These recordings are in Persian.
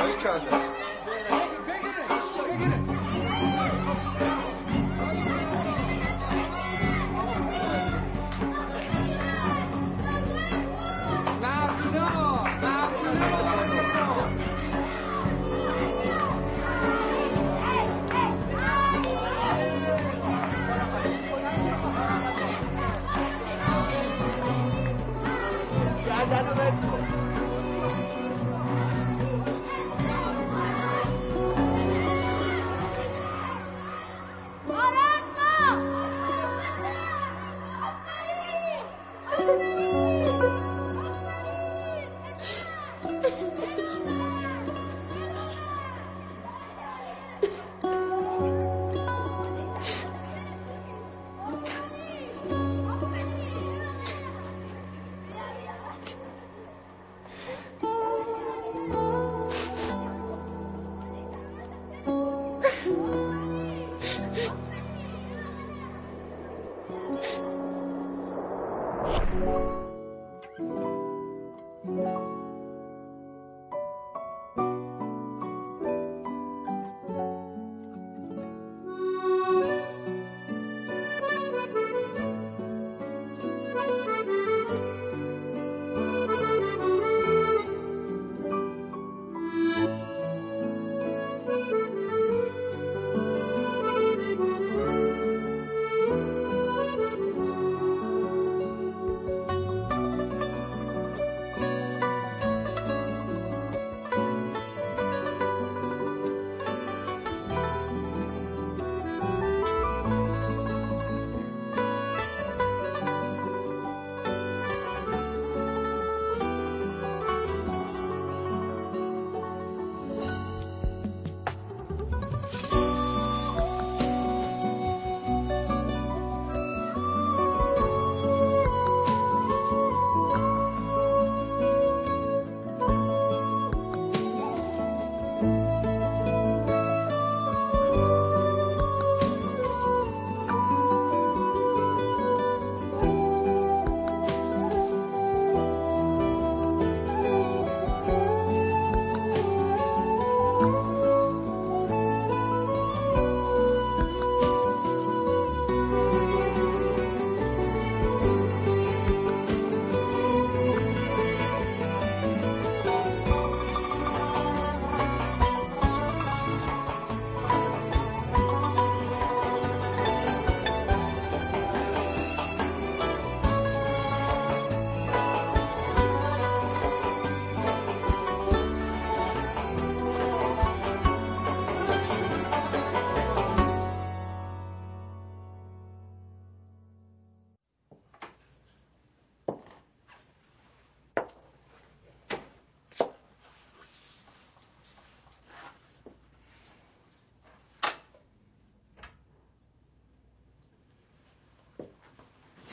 Are you trying to?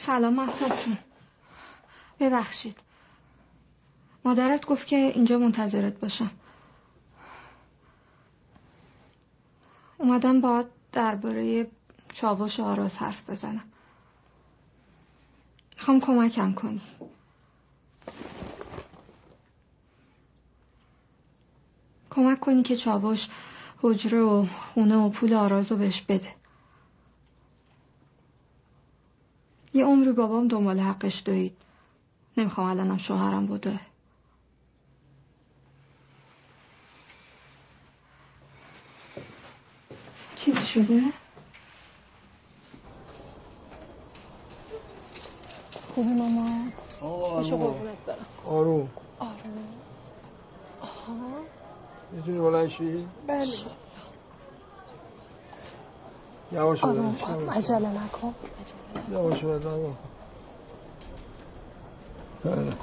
سلام محتاب جون ببخشید. مادرت گفت که اینجا منتظرت باشم. اومدم با درباره چاوش آراز حرف بزنم. می‌خوام کمکم کنی. کمک کنی که چاوش حجره و خونه و پول آرازو بهش بده. یه عمری بابام دنبال حقش دوید نمی‌خوام الانم شوهرم بوده. چیزی شده؟ خوبی ماما؟ آروم. قربونت برم. آروم. آروم آها. می‌تونی بلند شی؟ بله. یواش آروم عجله نکن یواش بزن بله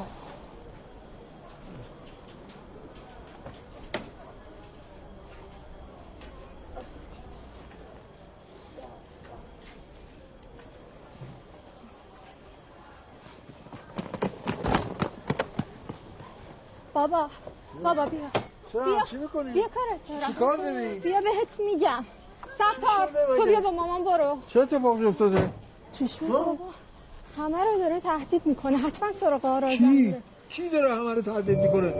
بابا بابا بیا. چرا چی می‌کنی؟ بیا کارت. چی کار داری؟ بیا بهت میگم. ستار تو بیا با مامان برو. چه اتفاقی افتاده؟ شد بابا همه رو داره تهدید می‌کنه. حتما سراغ آرازم کی؟ کی داره همه رو تهدید می‌کنه؟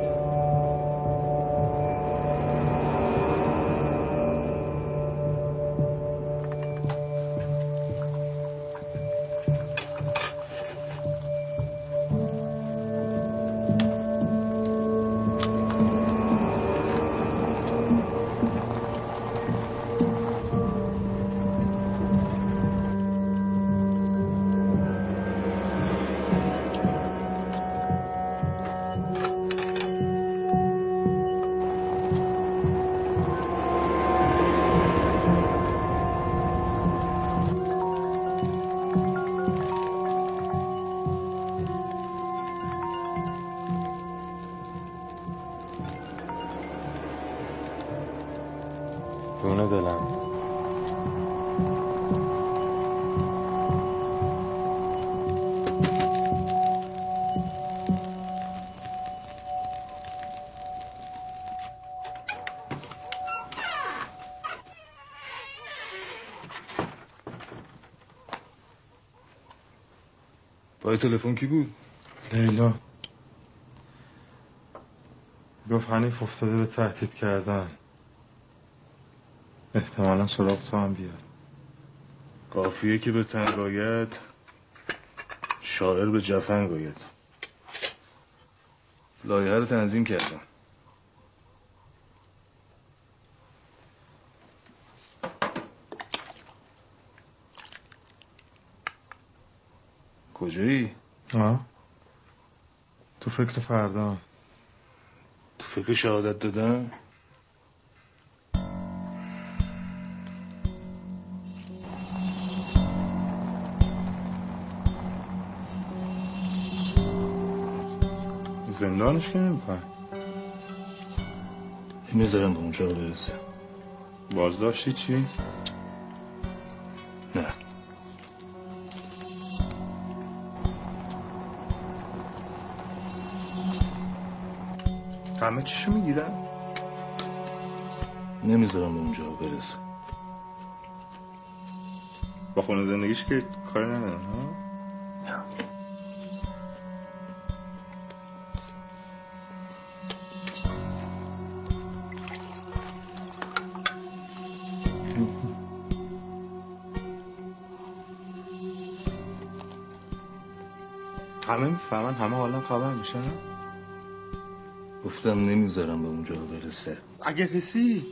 پای تلفن کی بود؟ لیلا. گفت حنیف افتاده به تهدید کردن. احتمالا سراغ تو هم بیاد. قافیه که به تنگ آید. شاعر به جفنگ آید. لایه رو تنظیم کردم. کجایی؟ آه؟ تو فکر فردا تو فکر شهادت دادن؟ زندانش که نمی‌کنن نمی‌ذارم به اونجا برسه بازداشتی چی؟ همه چیشو می‌گیرن؟ نمی‌ذارم اونجا برسه با خونه زندگیش که کاری ندارن ها؟ همه می‌فهمن همه حالا خبر میشن گفتم نمی‌ذارم به اونجا برسه. اگه رسی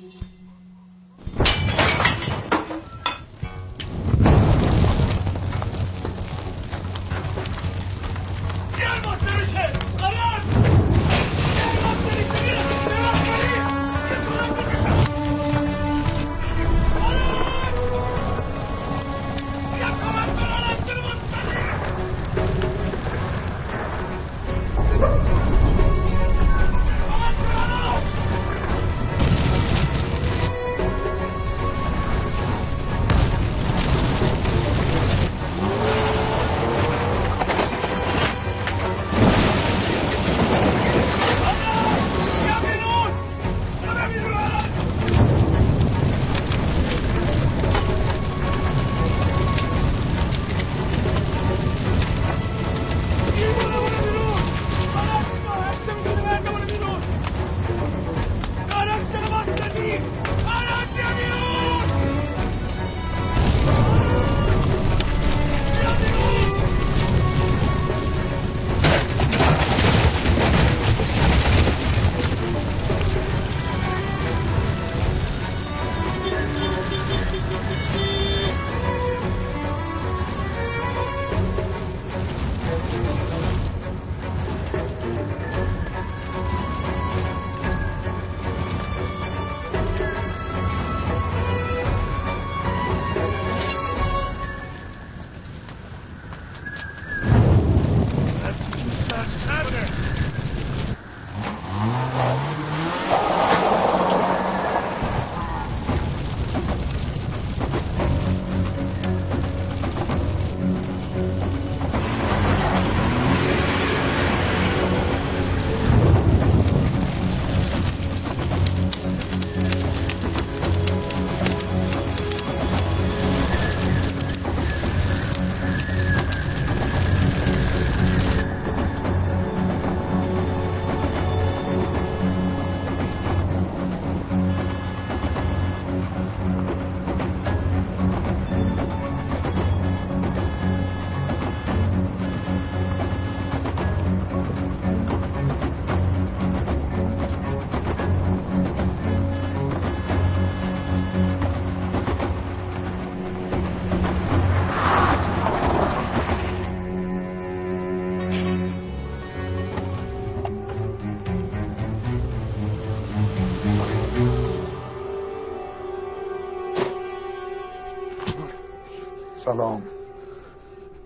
سلام.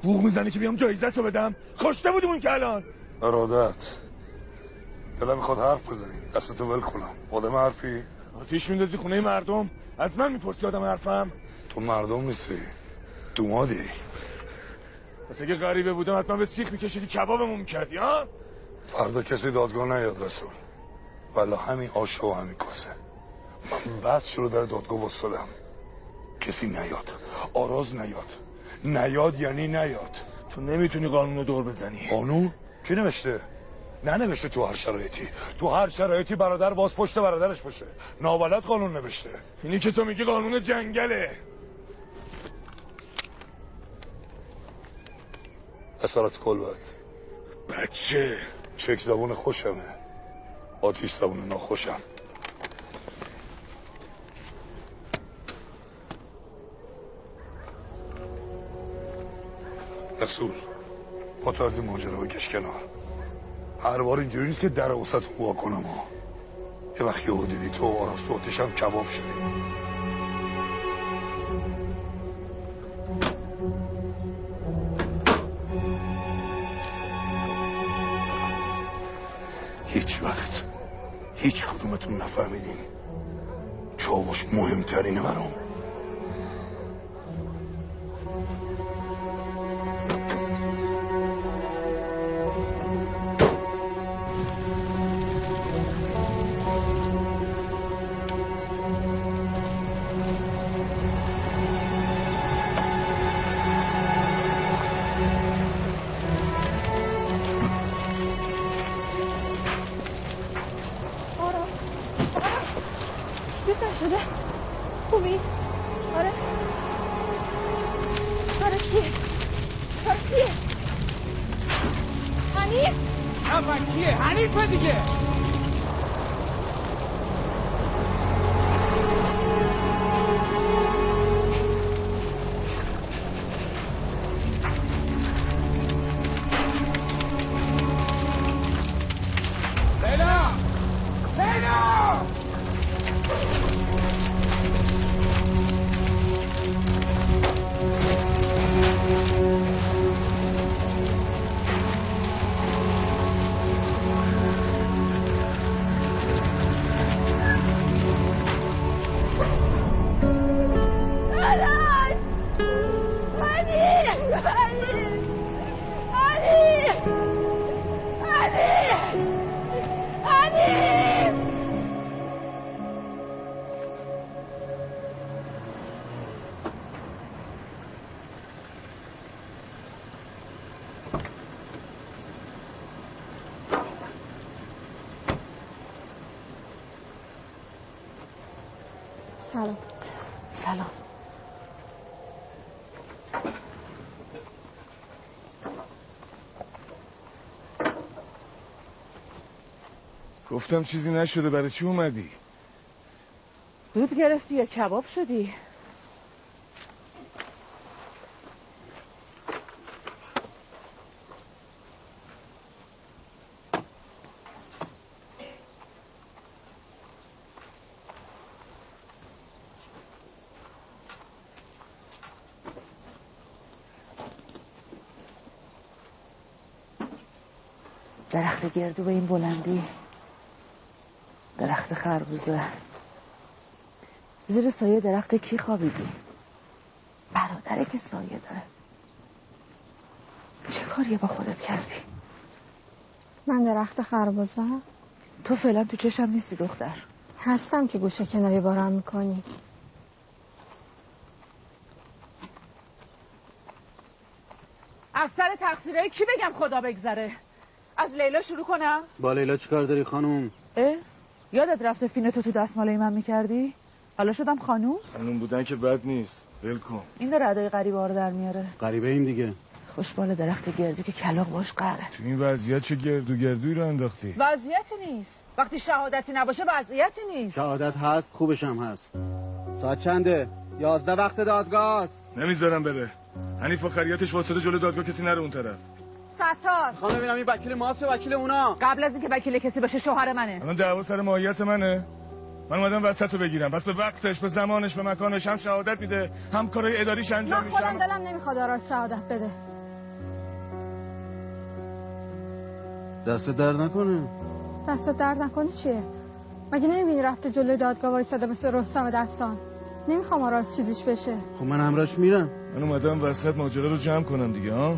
بوغ می‌زنی که بیام جایزت رو بدم؟ کشته بودیم که الان. ارادت. دلم می‌خواد حرف بزنی. دستتو ول کنم. آدم حرفی؟ آتیش میندازی خونه مردم؟ از من می‌پرسی آدم حرفم؟ تو مردم نیستی. دومادی پس اگه غریبه بودم حتما به سیخ میکشیدی کبابمون می‌کردی ها؟ فردا کسی دادگاه نیاد رسول. ولی همین آشو و همین کاسه. من بعد شروع در دادگاه وستادم کسی نیاد. آراز نیاد. نیاد یعنی نیاد. تو نمی‌تونی قانون رو دور بزنی. قانون؟ کی نوشته؟ ننوشته تو هر شرایطی. تو هر شرایطی برادر باز پشت برادرش باشه. نابلد قانون نوشته. اینی که تو میگی قانون جنگله. اصالت کل باید بچه. چک زبون خوشمه. آتیش زبون ناخوشم. رسول. پاتو از این ماجرا بکش کنار. هر بار اینجوری نیست که در وسط وا کنم ها. یه وقت یهو دیدی تو و تو آتیش هم کباب شدی. هیچ وقت هیچ کدومتون نفهمیدین. چاوش مهمترینه برام. گفتم چیزی نشده. برای چی اومدی؟ دود گرفتی یا کباب شدی؟ درخت گردو به این بلندی. درخت خربوزه. زیر سایه درخت کی خوابیدی؟ برادره که سایه داره. چه کاریه با خودت کردی؟ من درخت خربازه تو فعلا تو چشم نیستی دختر. هستم که گوشه کنایه بارم می‌کنی. از سر تقصیرهای کی بگم خدا بگذره؟ از لیلا شروع کنم؟ با لیلا چیکار داری خانم؟ اه؟ یادت رفته فینتو تو دستماله من می‌کردی؟ حالا شدم خانوم؟ خانوم بودن که بد نیست. ول کن. این داره ادای غریبه ها رو در میاره. غریبه این دیگه. خوشبال درخت گردو که کلاق باش قهره. تو این وضعیت چه گردو گردوی رو انداختی؟ وضعیتی نیست. وقتی شهادتی نباشه وضعیتی نیست. شهادت هست خوبش هم هست. ساعت چنده؟ یازده وقت دادگاه است. نمی‌ذارم بره. حنیف آخریتش واسطه جلو دادگاه کسی نره اون طرف. ستار می‌خوام ببینم این وکیل ماست یا وکیل اونا. قبل از اینکه وکیل کسی باشه شوهر منه. الان دعوا سر ماهیت منه. من اومدم وسط رو بگیرم. پس به وقتش به زمانش به مکانش هم شهادت میده. هم کارهای اداریش انجام من میشه. خودم هم- دلم نمی‌خواد آراز شهادت بده. دست در نکنه. دست درد نکنه چیه؟ مگه نمی‌بینی رفته جلوی دادگاه وایساده مثل رستم دستان؟ نمی‌خوام آراز چیزیش بشه. خب من همراش میرم. من اومدم وسط ماجرا رو جمع کنم دیگه ها؟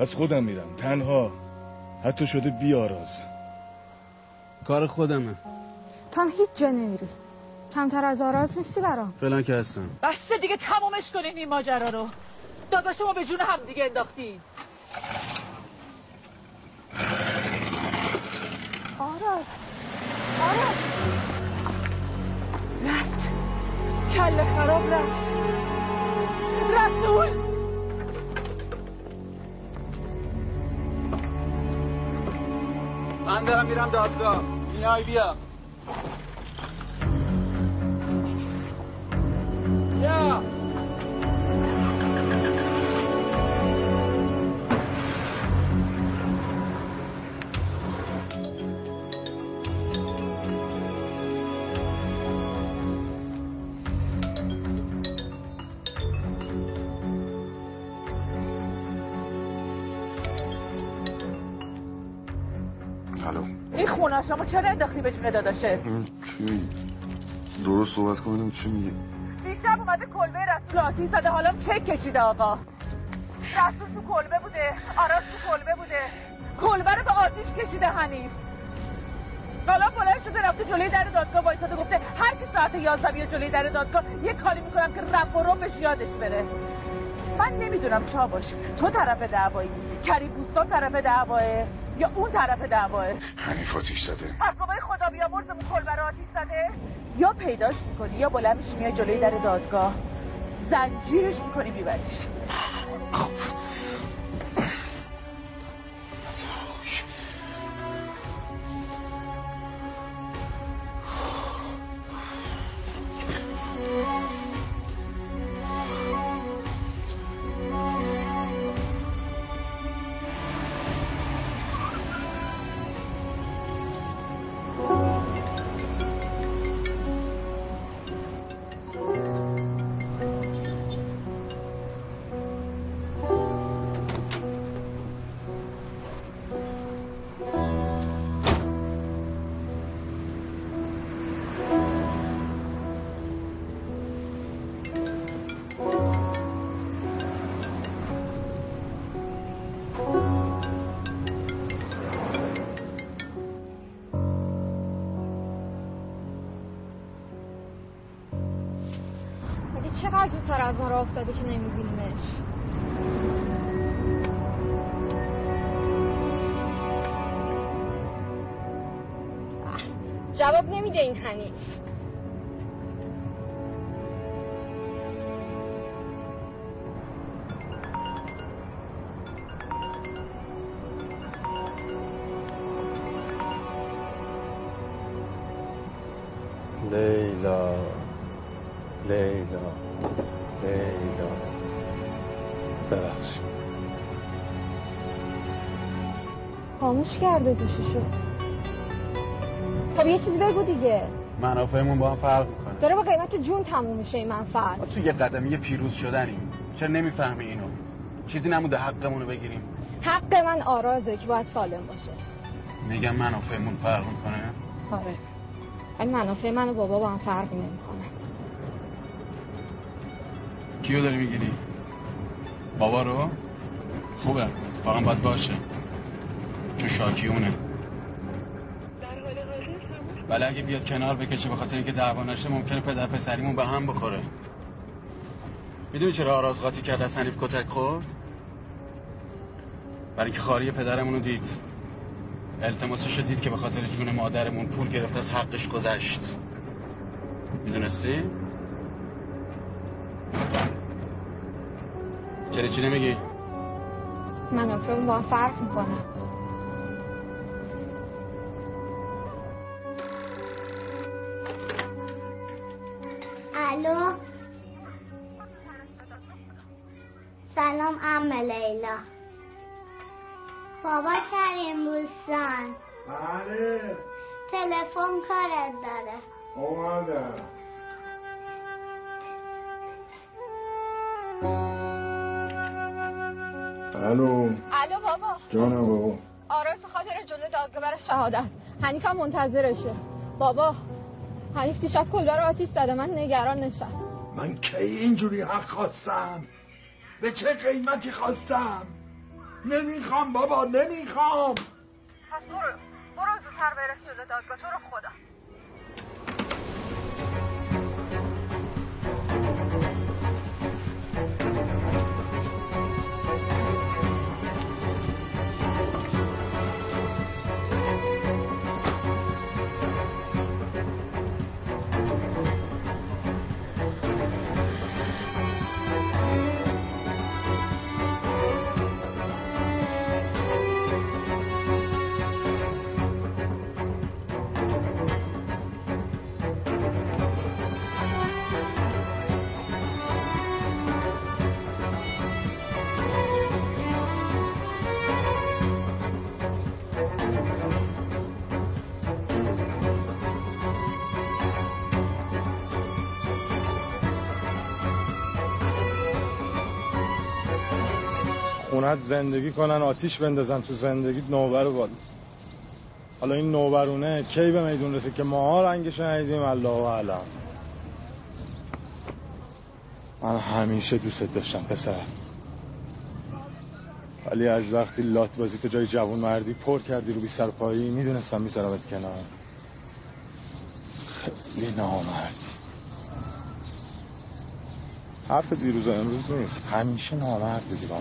از خودم میرم. تنها. حتی شده بیاراز کار خودمه. تو هم هیچ جا نمیری. کمتر از آراز نیستی برام. فلان که هستم. بس دیگه تمومش کنین این ماجرا رو. داداش شما به جون هم دیگه انداختین. آراز. آراز. رفت. کل خراب رفت. رسول من دارم میرم دادگاه. میای بیا. بیا. شما چرا انداختی به جون داداشت چی؟ درست صحبت کنم چی میگی؟ دیشب اومده کلبه رسول آتیش زده. حالا چک کشیده آقا؟ رسول تو کلبه بوده. آراز تو کلبه بوده. کلبه رو به آتیش کشیده حنیف. حالا بلند شده رفته جلوی در دادگاه وایساده. گفته هر کی ساعت 11 بیاد جلوی در دادگاه یه کاری می‌کنم که رب و ربش یادش بره. من نمی‌دونم چاوش تو طرف دعوایی. کریم بوستان طرف دعواه. یا اون طرف دعواه. حنیف آتیش زده. از بابای خدا بیامرزمون کلبه رو آتیش زده. یا پیداش می‌کنی یا بلند میشی میای جلوی در دادگاه. زنجیرش می‌کنی میبریش از ما راه افتاده که نمیبینیمش. جواب نمیده این حنیف. کرده گوششو خب یه چیزی بگو دیگه. منافعمون با هم فرق می‌کنه. داره با قیمت جون تموم میشه این منفعت. تو یه قدمی پیروز شدنیم. چرا نمی‌فهمی اینو؟ چیزی نمونده حقمون رو بگیریم. حق من آرازه که باید سالم باشه. میگم منافعمون فرق می‌کنه؟ آره. ولی منافع من و بابا با هم فرقی نمی‌کنه. کیو داری می‌گیری؟ بابا رو؟ خوبه. اتفاقا باید باشه. چون شاکی اونه ولی اگه بیاد کنار بکشه به خاطر اینکه دعوا نشه ممکنه پدر پسریمون به هم بخوره. می‌دونی چرا آراز قاطی کرد از حنیف کتک خورد؟ برای اینکه خاری پدرمون رو دید. التماسش دید که به خاطر جون مادرمون پول گرفت از حقش گذشت. می‌دونستی؟ چرا چی نمیگی؟ منافعمون با هم فرق می‌کنه الو. سلام ام لیلا. بابا کریم بوستان. بله. تلفن کارت داره. اومدم. الو. الو بابا. جانم بابا. آراز تو خاطر جلو دادگاه برای شهادت. حنیف هم منتظرشه. بابا. حنیف دیشب کلبه رو آتیش زده من نگران نشم. من کی اینجوری حق خواستم؟ به چه قیمتی خواستم؟ نمی‌خوام بابا نمی‌خوام. پس برو برو زودتر برس جلو دادگاه تو رو خدا. خونت زندگی کنن آتیش بندازن تو زندگی نوبر باد. حالا این نوبرونه کی به میدون رسه که ماها رنگش ندیدیم الله و علم من همیشه دوست داشتم پسر. ولی از وقتی لات بازی تو جای جوون مردی پر کردی رو بی سر پایی می‌دونستم میذارمت کنار. خیلی نامردی. حرف دیروز و امروز نیست. همیشه نامرد بودی با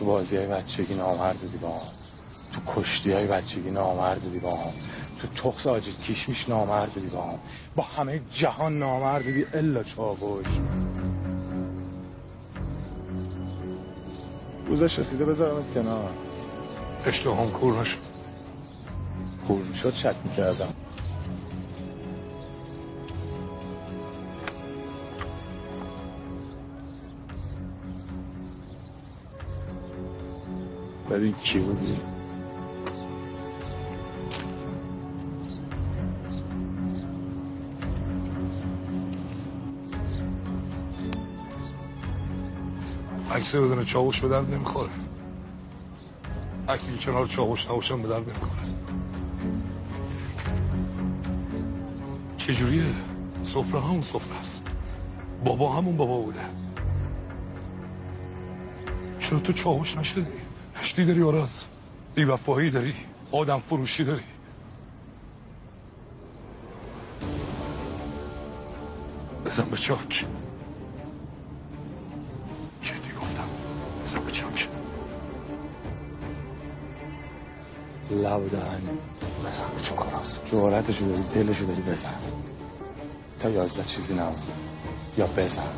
تو بازی های بچگی نامرد بودی با تو کشتی های بچگی نامرد بودی با تو تخص آجیل کشمیش نامرد بودی با با همه جهان نامرد بودی. الا چاوش. روزش رسیده بذارمت کنار. اشتهام کور نشد. کور می‌شد شک می‌کردم. ببین کی بودی عکس بدون چاوش به درد نمی‌خوره. عکسی که کنار چاوش نباشم به درد نمی‌خوره. چجوریه؟ سفره همون سفره است. بابا همون بابا بوده. چرا تو چاوش نشدی؟ هشتی داری آراز بیوفایی داری. آدم فروشی داری. بزن به چاک. جدی گفتم. بزن به چاک. لب دهنی بزن. به چاک آراز جورتشو داری. دلشو داری. بزن. تا یازده چیزی نمون یا بزن.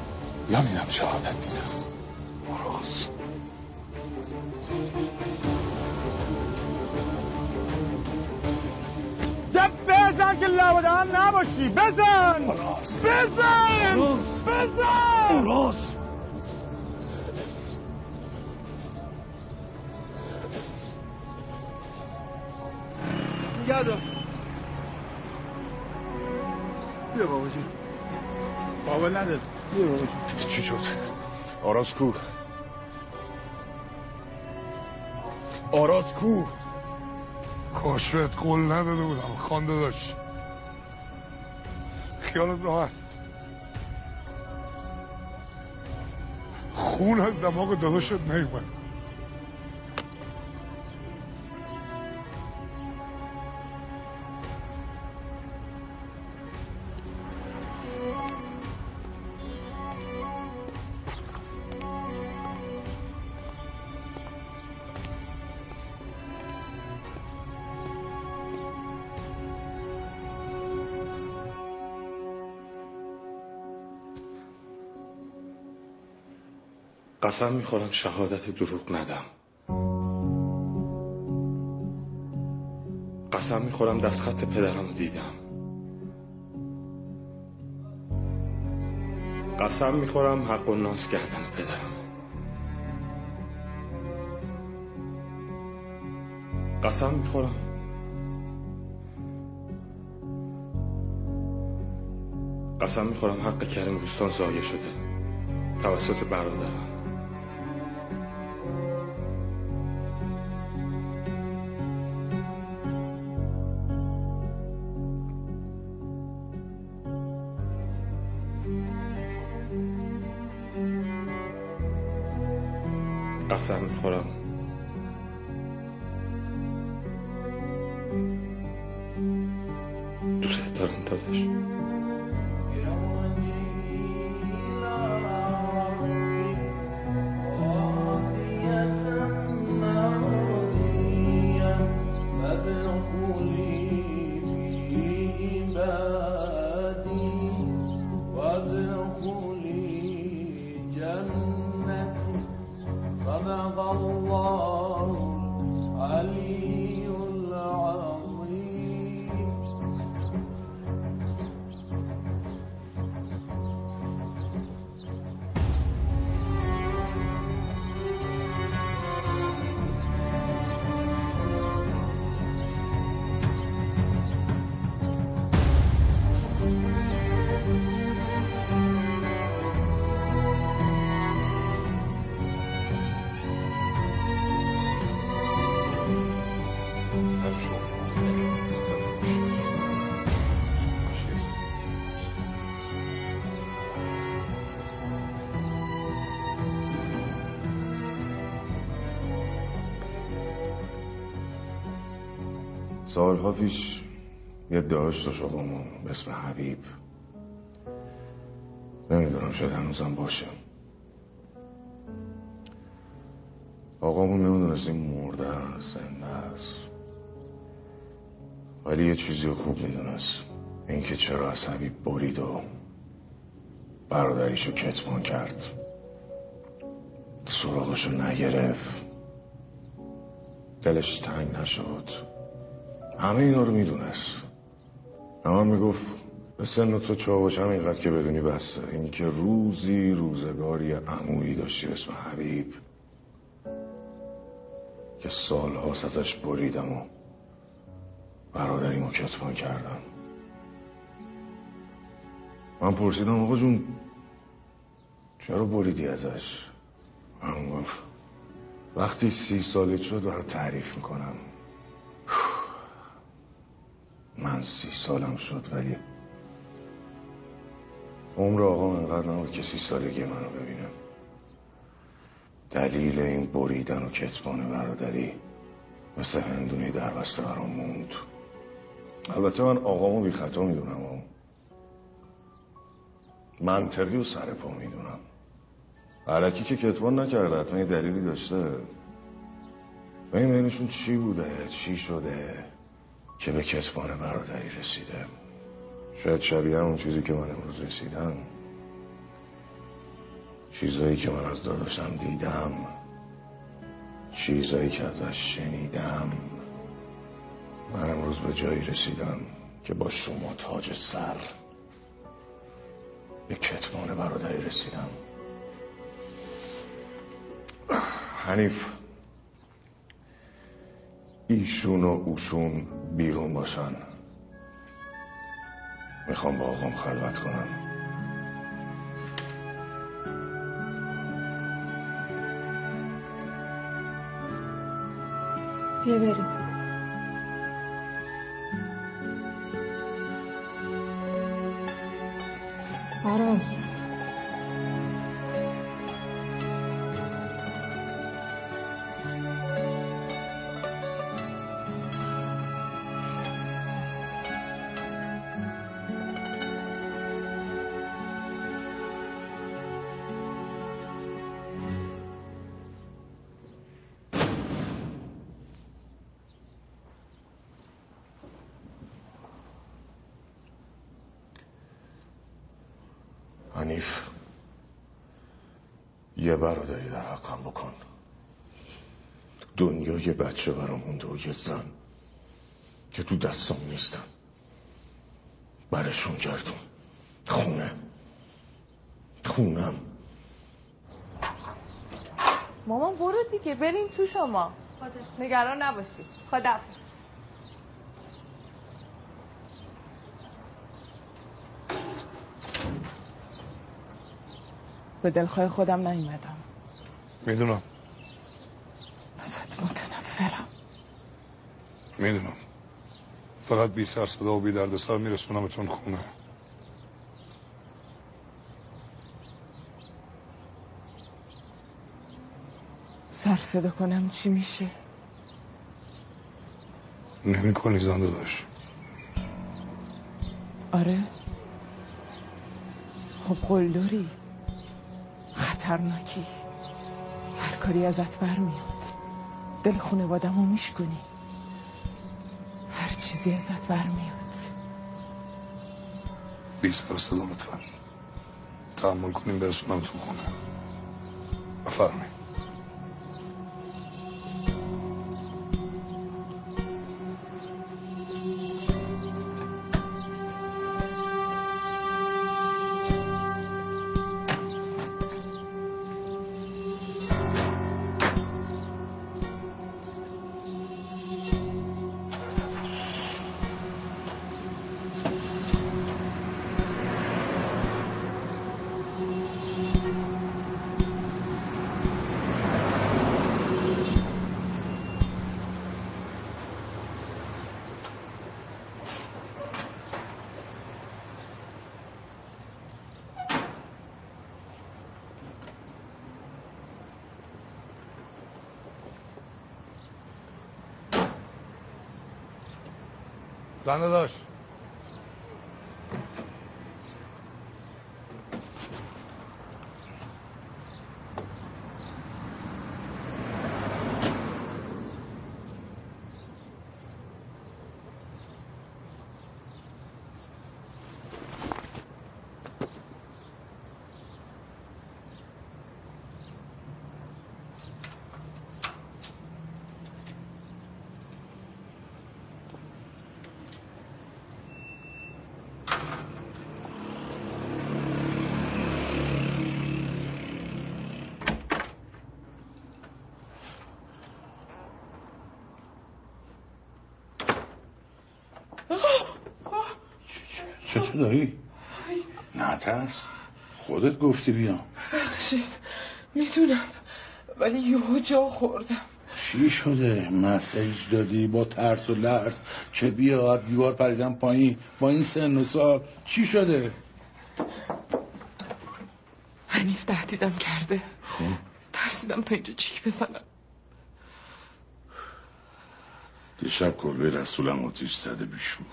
یا میرم شهادت میدم آراز بزن که لبدان نباشی. بزن! بزن! بزن! راست یادم. بیا بابا جون. بابا نداره. بیا بابا جون. چی شد؟ آراز کو آراز کو کاش بهت قول نداده بودم خانده داشت. خیالت راحت. خون از دماغ داداشت نیومد. قسم می‌خورم شهادت دروغ ندم. قسم می‌خورم دستخط پدرم رو دیدم. قسم می‌خورم حق و ناس کردن پدرم. قسم می‌خورم. قسم می‌خورم حق کریم روستان ضایع شده. توسط برادرم. قسم می‌خورم. دوست دارم داداش سالها پیش یه داشت داشت به اسم حبیب. نمی‌دونم شاید هنوزم باشه. آقامون نمی‌دونست این مرده است زنده است. ولی یه چیزی خوب می‌دونست. اینکه چرا از حبیب برید و برادریشو کتمان کرد. سراغشو نگرفت. دلش تنگ نشد. همه اینا رو می‌دونست. اما می‌گفت به سن تو چاوشم اینقدر که بدونی بسته اینکه روزی روزگاری عمویی داشتی اسم حبیب. که سالهاست ازش بریدم و برادریمو کتمان کردم. من پرسیدم آقا جون چرا بریدی ازش؟ همون گفت وقتی سی سالت شد برای تعریف می‌کنم. من سی سالم شد ولی عمر آقا انقدر نبود که سی سالگی منو ببینم دلیل این بریدن و کتمان برادری مثل هندونه در بسته برام موند. البته من آقامو بی خطا می‌دونم و منطقی و سر پا می‌دونم. علکی که کتمان نکرده حتما یه دلیلی داشته. بین بینشون چی بوده چی شده؟ که به کتمان برادری رسیده؟ شاید شبیه اون چیزی که من امروز رسیدم. چیزایی که من از داداشم دیدم. چیزایی که ازش شنیدم. من امروز به جایی رسیدم که با شما تاج سر به کتمان برادری رسیدم. حنیف. ایشون و اوشون بیرون باشن. می‌خوام با آقام خلوت کنم. بیا بریم. آراز حنیف یه برادری در حقم بکن. دنیا یه بچه برام مونده و یه زن که تو دستم نیستن. برشون گردون. خونه. خونم. مامان برو دیگه بریم تو شما. نگران نباشی. خدا به دلخواه خودم نیومدم. می‌دونم. ازت متنفرم. می‌دونم. فقط بی سر صدا و بی درد سر میرسونمتون خونه. سر صدا کنم چی میشه؟ نمی کنی زنده داشت آره. خب قلدری. خطرناکی. هر کاری ازت برمیاد. دل خانوادم رو میشکنی هر چیزی ازت برمیاد. بی سر صدا لطفا. تحمل کنیم برسونم تو خونه. بفرمایید. زنده داشت. چطور داری؟ نه ترس. خودت گفتی بیام. بخشید می‌دونم. ولی یهو جا خوردم. چی شده؟ مسیج دادی با ترس و لرز. که بیا دیوار پریدم پایین. با این سن و سال. چی شده؟ حنیف تهدیدم کرده. ترسیدم تا اینجا چیک بزنم. دیشب کلبه رسولم آتیش زده بیشون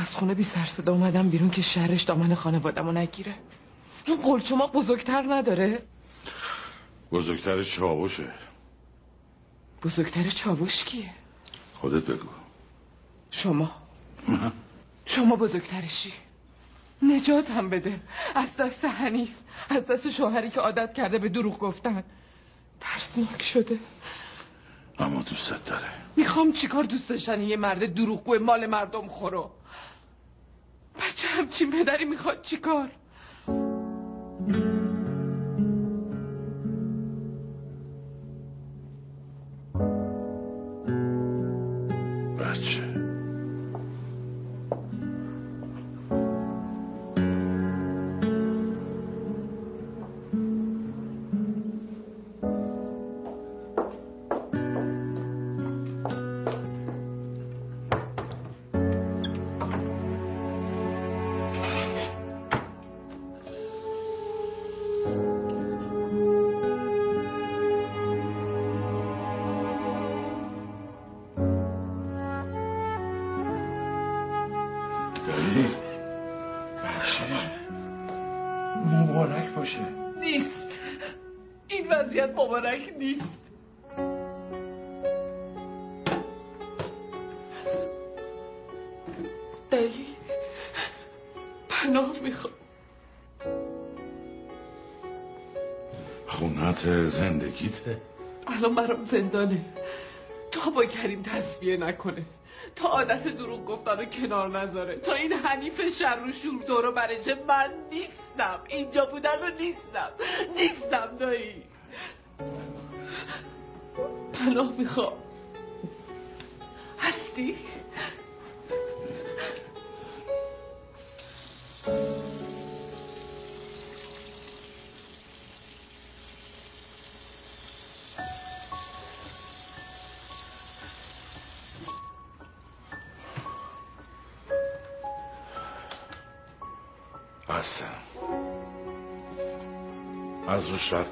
از خونه بی سر صدا اومدم بیرون که شهرش دامن خانوادمو نگیره. این قلچما بزرگتر نداره. بزرگتر چاوشه. بزرگتر چاوش کیه؟ خودت بگو. شما. شما بزرگترشی. نجات هم بده. از دست حنیف از دست شوهری که عادت کرده به دروغ گفتن. ترسناک شده. اما دوستت داره. می‌خوام چیکار دوست داشتن یه مرد دروغگو مال مردم خورو. بچه همچین پدری می‌خواد؟ چیکار؟ نیست. این وضعیت مبارک نیست. دایی پناه می‌خوام. خونت زندگیته؟ الان برام زندانه. تا با کریم تصفیه نکنه. تا عادت دروغ گفتن رو کنار نذاره. تا این حنیف شر و شور دورو برشه من نیستم. اینجا بودن رو نیستم. نیستم دایی. پناه می‌خوام. هستی؟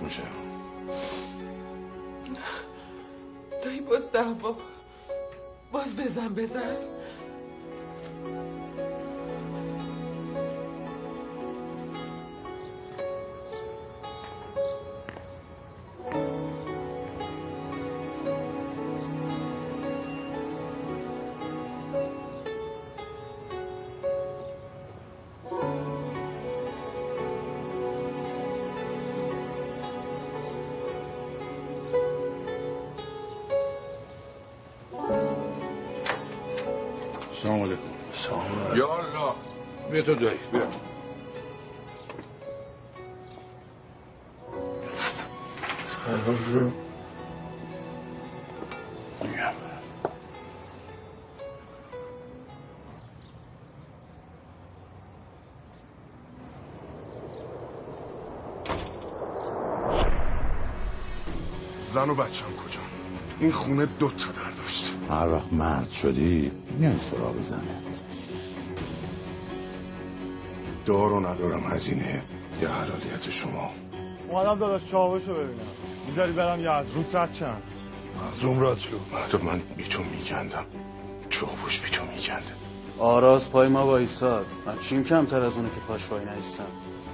میشه دایی باز دعوا باز بزن بزن. تو دایی بیا زن و بچم کجا؟ این خونه دو تا در داشت. هر وقت مرد شدی میای سراغ زنه. دار و ندارم هزینه یا حلالیت شما. اومدم داداش چاوشو ببینم. می‌ذاری برم یا از رود رد چند. از روم رد شو. حتی من بی تو میگندم چاوش بی تو میگنده آراز پای ما با ایستاد من چیم کمتر از اونه که پاش وای نیستم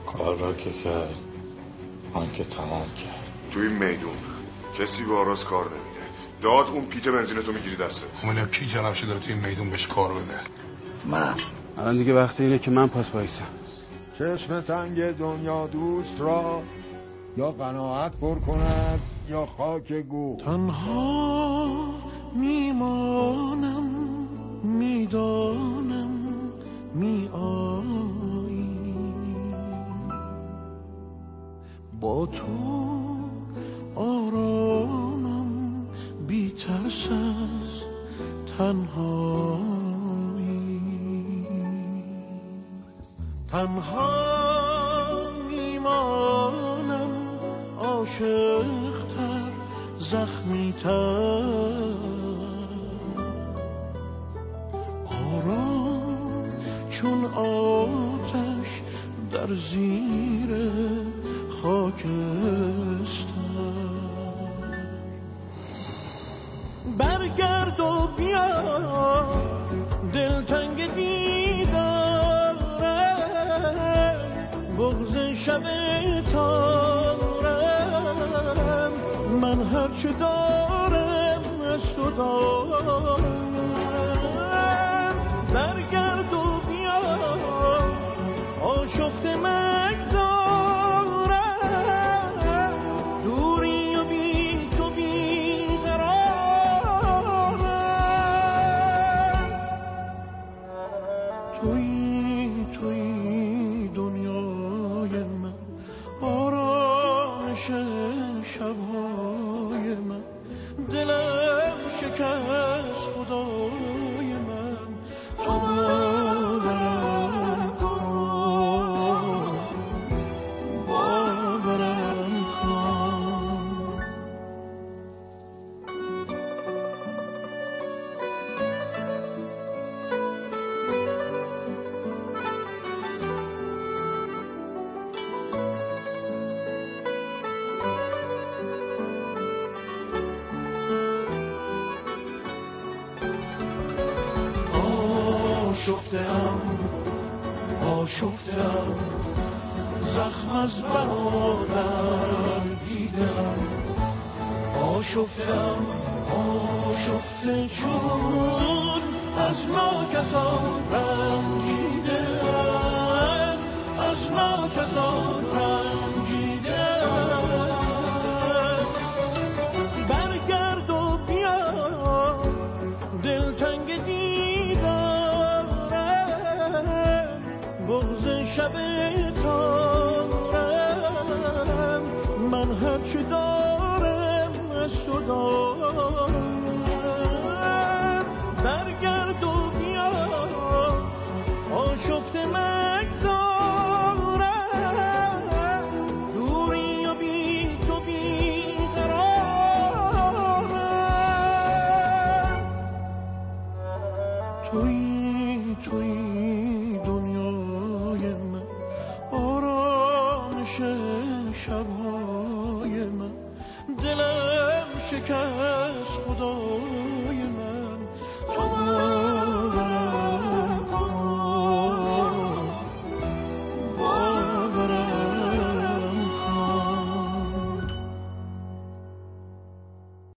کار را که کرد آن که تمام کرد. تو این میدون کسی به آراز کار نمیده. داد اون پیت بنزین تو می‌گیری دستت. من کی جنبشه داره توی میدون بهش کار بده؟ من. الان دیگه وقتی اینه که من پاس وایسم. چشم تنگ دنیا دوست را یا قناعت پر کند یا خاک گو. تنها میمانم می‌دانم می آیی با تو آرامم بی ترس از تنهایی تنها میمانم زخمی تر آرام چون آتش در زیر خاکستر. برگرد و بیا دلتنگ دیدارم شب تارم من هرچه دارم از تو دارم. از برادر دیدم. آشفتم آشفته چون از ما کسان رنجیدم. از ما کسان رنجیدم.